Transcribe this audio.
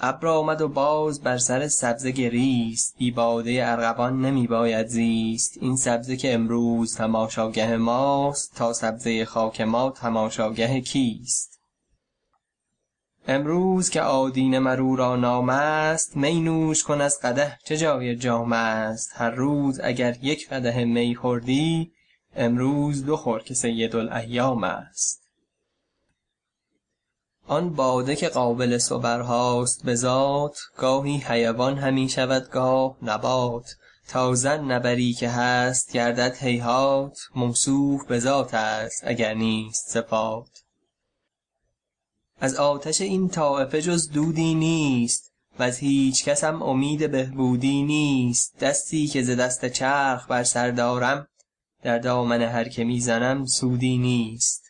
ابر آمد و باز بر سر سبزه گریست. بی باده ارغوان نمی باید زیست. این سبزه که امروز تماشاگه ماست تا سبزه خاک ما تماشاگه کیست؟ امروز که آدینه مر او را نام ست می نوش کن از قدح چه جای جام ست هر روز اگر یک قدح می خوردی امروز دو خور که سیدالایام ست آن باده که قابل صورهاست به ذات گاهی حیوان همی شود گاه نبات. تا ظن نبری که هست گردد هیهات. موصوف به ذات است اگر نیست صفات. از آتش این طایفه جز دودی نیست وز هیچ کس هم امید بهبودی نیست. دستی که ز دست چرخ بر سر دارم در دامن هر که می زنم سودی نیست.